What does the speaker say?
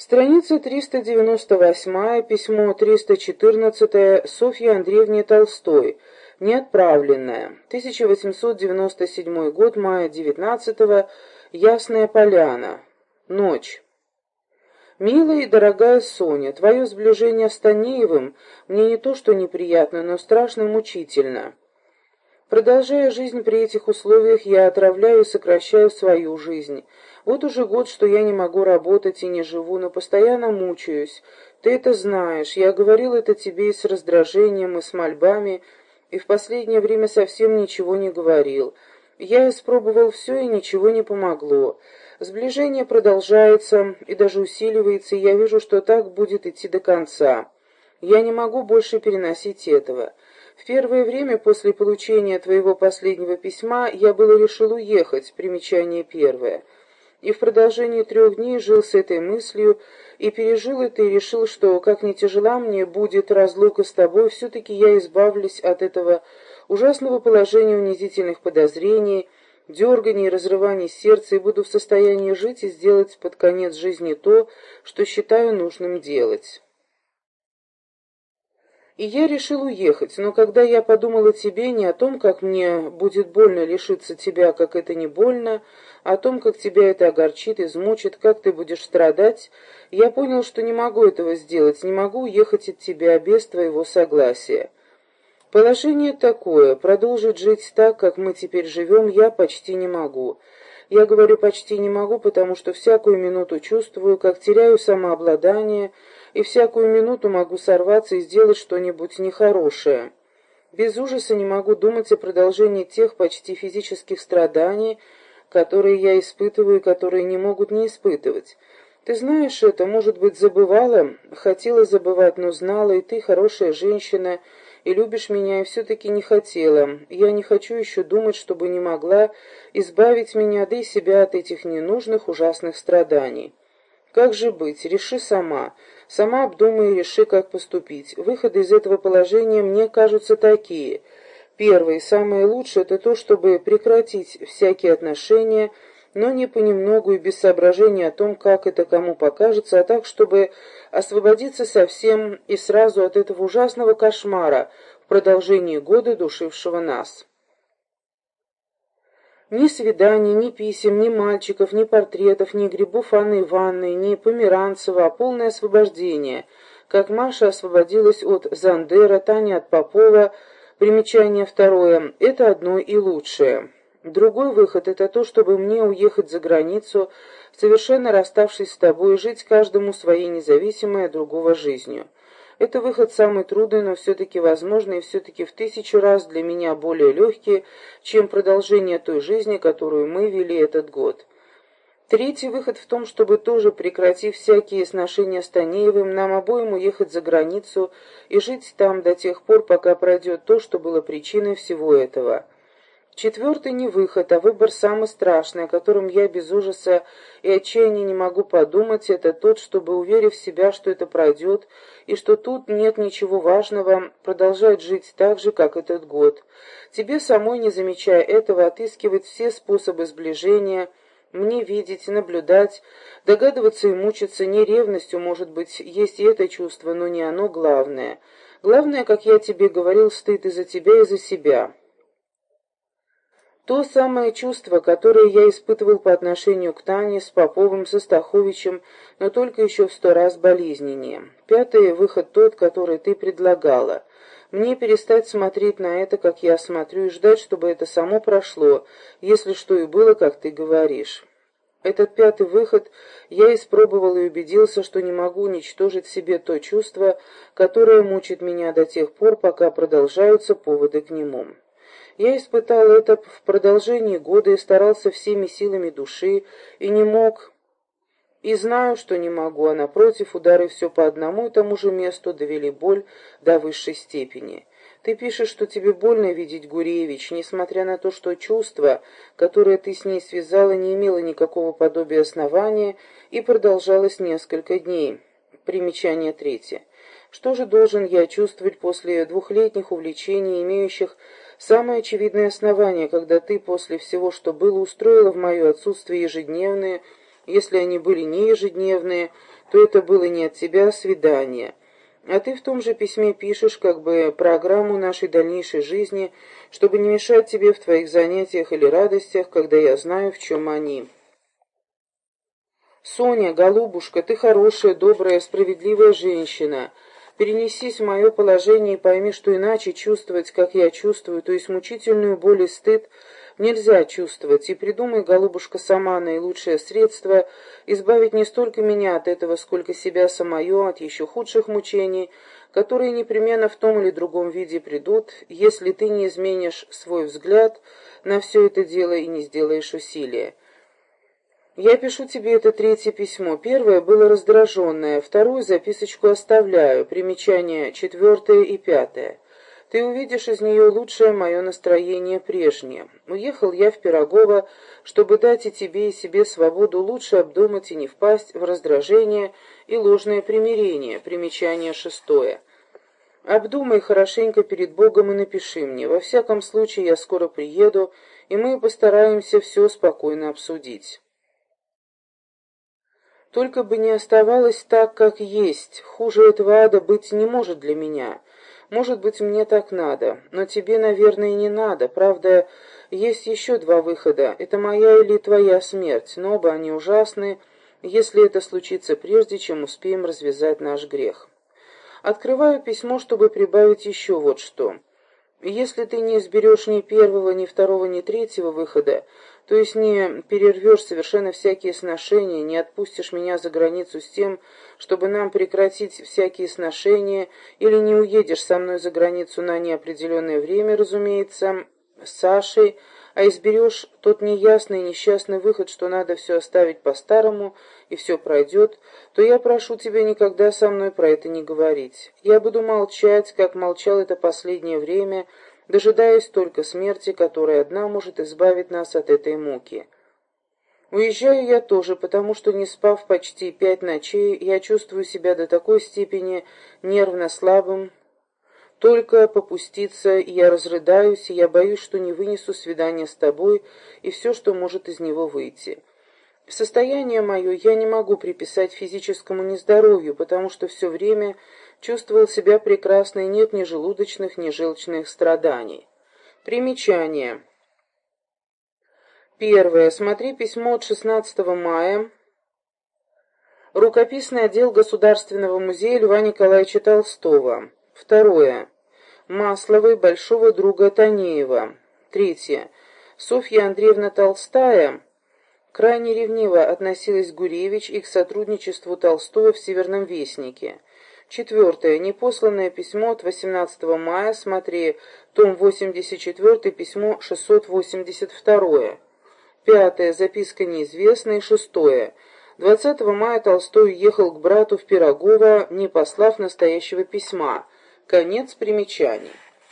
Страница 398, письмо 314 Софье Андреевне Толстой, неотправленное, 1897 год, мая 19 Ясная Поляна, ночь. «Милая и дорогая Соня, твое сближение с Танеевым мне не то что неприятно, но страшно мучительно. Продолжая жизнь при этих условиях, я отравляю и сокращаю свою жизнь. Вот уже год, что я не могу работать и не живу, но постоянно мучаюсь. Ты это знаешь. Я говорил это тебе и с раздражением, и с мольбами, и в последнее время совсем ничего не говорил. Я испробовал все, и ничего не помогло. Сближение продолжается и даже усиливается, и я вижу, что так будет идти до конца. Я не могу больше переносить этого. В первое время после получения твоего последнего письма я было решил уехать, примечание первое и в продолжении трех дней жил с этой мыслью, и пережил это, и решил, что, как не тяжела мне будет разлука с тобой, все-таки я избавлюсь от этого ужасного положения унизительных подозрений, дерганий и разрываний сердца, и буду в состоянии жить и сделать под конец жизни то, что считаю нужным делать. И я решил уехать, но когда я подумал о тебе, не о том, как мне будет больно лишиться тебя, как это не больно, а о том, как тебя это огорчит, измучит, как ты будешь страдать, я понял, что не могу этого сделать, не могу уехать от тебя без твоего согласия. Положение такое, продолжить жить так, как мы теперь живем, я почти не могу. Я говорю «почти не могу», потому что всякую минуту чувствую, как теряю самообладание, и всякую минуту могу сорваться и сделать что-нибудь нехорошее. Без ужаса не могу думать о продолжении тех почти физических страданий, которые я испытываю и которые не могут не испытывать. Ты знаешь это, может быть, забывала, хотела забывать, но знала, и ты хорошая женщина, и любишь меня, и все-таки не хотела. Я не хочу еще думать, чтобы не могла избавить меня, да и себя от этих ненужных ужасных страданий. Как же быть? Реши сама. Сама обдумай и реши, как поступить. Выходы из этого положения мне кажутся такие. Первый, самое лучшее, это то, чтобы прекратить всякие отношения, но не понемногу и без соображения о том, как это кому покажется, а так, чтобы освободиться совсем и сразу от этого ужасного кошмара в продолжении года, душившего нас. Ни свиданий, ни писем, ни мальчиков, ни портретов, ни грибов Анны Ивановны, ни Померанцева, а полное освобождение, как Маша освободилась от Зандера, Таня от Попова. Примечание второе. Это одно и лучшее. Другой выход — это то, чтобы мне уехать за границу, совершенно расставшись с тобой, и жить каждому своей независимой от другого жизнью. Это выход самый трудный, но все-таки возможный и все-таки в тысячу раз для меня более легкий, чем продолжение той жизни, которую мы вели этот год. Третий выход в том, чтобы тоже, прекратив всякие сношения с Танеевым, нам обоим уехать за границу и жить там до тех пор, пока пройдет то, что было причиной всего этого. Четвертый не выход, а выбор самый страшный, о котором я без ужаса и отчаяния не могу подумать, это тот, чтобы, уверив себя, что это пройдет, и что тут нет ничего важного, продолжать жить так же, как этот год. Тебе самой, не замечая этого, отыскивать все способы сближения, мне видеть, наблюдать, догадываться и мучиться не ревностью, может быть, есть и это чувство, но не оно главное. Главное, как я тебе говорил, стыд и за тебя, и за себя». То самое чувство, которое я испытывал по отношению к Тане, с Поповым, со Стаховичем, но только еще в сто раз болезненнее. Пятый выход тот, который ты предлагала. Мне перестать смотреть на это, как я смотрю, и ждать, чтобы это само прошло, если что и было, как ты говоришь. Этот пятый выход я испробовал и убедился, что не могу уничтожить себе то чувство, которое мучит меня до тех пор, пока продолжаются поводы к нему. Я испытал это в продолжении года и старался всеми силами души, и не мог, и знаю, что не могу, а напротив, удары все по одному и тому же месту довели боль до высшей степени. Ты пишешь, что тебе больно видеть Гуревич, несмотря на то, что чувство, которое ты с ней связала, не имело никакого подобия основания и продолжалось несколько дней. Примечание третье. Что же должен я чувствовать после двухлетних увлечений, имеющих Самое очевидное основание, когда ты после всего, что было, устроила в мое отсутствие ежедневные, если они были не ежедневные, то это было не от тебя, а свидание. А ты в том же письме пишешь как бы программу нашей дальнейшей жизни, чтобы не мешать тебе в твоих занятиях или радостях, когда я знаю, в чем они. Соня, голубушка, ты хорошая, добрая, справедливая женщина. Перенесись в мое положение и пойми, что иначе чувствовать, как я чувствую, то есть мучительную боль и стыд, нельзя чувствовать, и придумай, голубушка, сама наилучшее средство избавить не столько меня от этого, сколько себя самое от еще худших мучений, которые непременно в том или другом виде придут, если ты не изменишь свой взгляд на все это дело и не сделаешь усилия. Я пишу тебе это третье письмо. Первое было раздраженное, вторую записочку оставляю, примечания четвертое и пятое. Ты увидишь из нее лучшее мое настроение прежнее. Уехал я в Пирогово, чтобы дать и тебе, и себе свободу лучше обдумать и не впасть в раздражение и ложное примирение. Примечание шестое. Обдумай хорошенько перед Богом и напиши мне. Во всяком случае, я скоро приеду, и мы постараемся все спокойно обсудить. Только бы не оставалось так, как есть. Хуже этого ада быть не может для меня. Может быть, мне так надо, но тебе, наверное, не надо. Правда, есть еще два выхода. Это моя или твоя смерть, но оба они ужасны, если это случится прежде, чем успеем развязать наш грех. Открываю письмо, чтобы прибавить еще вот что. Если ты не изберешь ни первого, ни второго, ни третьего выхода, то есть не перервешь совершенно всякие сношения, не отпустишь меня за границу с тем, чтобы нам прекратить всякие сношения, или не уедешь со мной за границу на неопределенное время, разумеется, с Сашей, а изберешь тот неясный и несчастный выход, что надо все оставить по-старому, и все пройдет, то я прошу тебя никогда со мной про это не говорить. Я буду молчать, как молчал это последнее время, — дожидаясь только смерти, которая одна может избавить нас от этой муки. Уезжаю я тоже, потому что, не спав почти пять ночей, я чувствую себя до такой степени нервно слабым, только попуститься, и я разрыдаюсь, и я боюсь, что не вынесу свидания с тобой и все, что может из него выйти. Состояние мое я не могу приписать физическому нездоровью, потому что все время чувствовал себя прекрасно и нет ни желудочных, ни желчных страданий. Примечание. Первое. Смотри письмо от 16 мая. Рукописный отдел Государственного музея Льва Николаевича Толстого. Второе. Масловой большого друга Танеева. Третье. Софья Андреевна Толстая крайне ревниво относилась Гуревич и к сотрудничеству Толстого в «Северном вестнике». Четвертое. Непосланное письмо от 18 мая, смотри, том 84, письмо 682. Пятое. Записка неизвестная. Шестое. 20 мая Толстой уехал к брату в Пирогово, не послав настоящего письма. Конец примечаний.